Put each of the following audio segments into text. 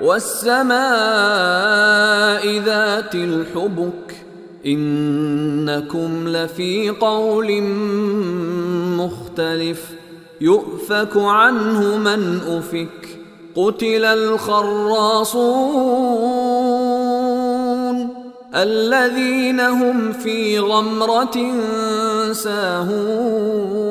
والسماء ذات الحبك إنكم لفي قول مختلف يؤفك عنه من أفك قتل الخراصون الذين هم في غمرة ساهون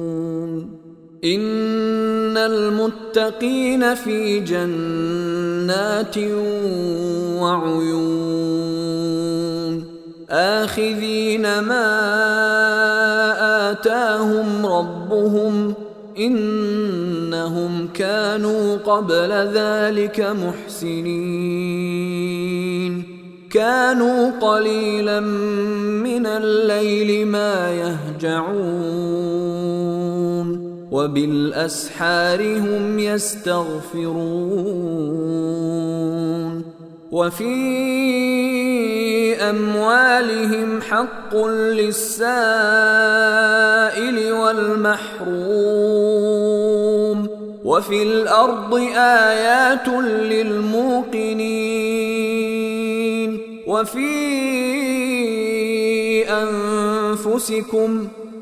إن المتقين في جنات وعيون آخذين ما آتاهم ربهم إنهم كانوا قبل ذلك محسنين كانوا قليلا من الليل ما يهجعون وبالأسحار هم يستغفرون وفي أموالهم حق للسائل والمحروم وفي الأرض آيات للموقنين وفي أنفسكم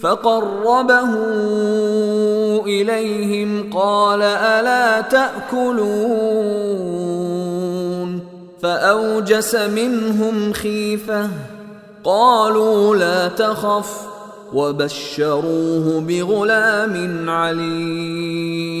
فقربه إليهم قال ألا تأكلون؟ فأوجس منهم خيفة قالوا لا تخف وبشروه بغلام عليم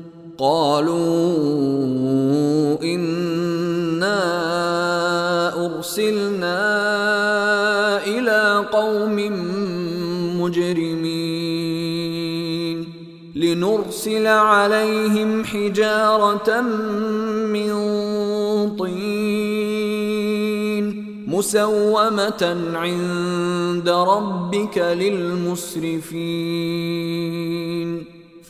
قالوا انا ارسلنا إلى قوم مجرمين لنرسل عليهم حجاره من طين مسومه عند ربك للمسرفين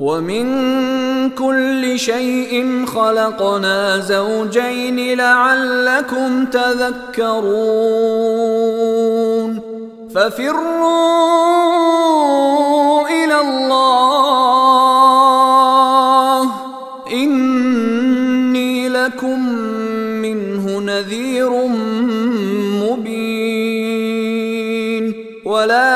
ومن كل شيء خلقنا زوجين لعلكم تذكرون ففروا إلى الله اني لكم منه نذير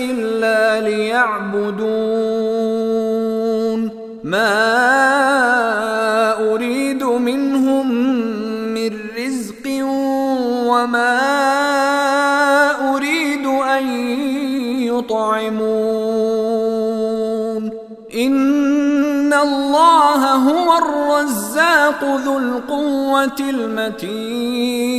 إلا ليعبدون. ما أريد منهم من رزق وما أريد أن يطعمون. إن الله هو الرزاق ذو القوة المتين.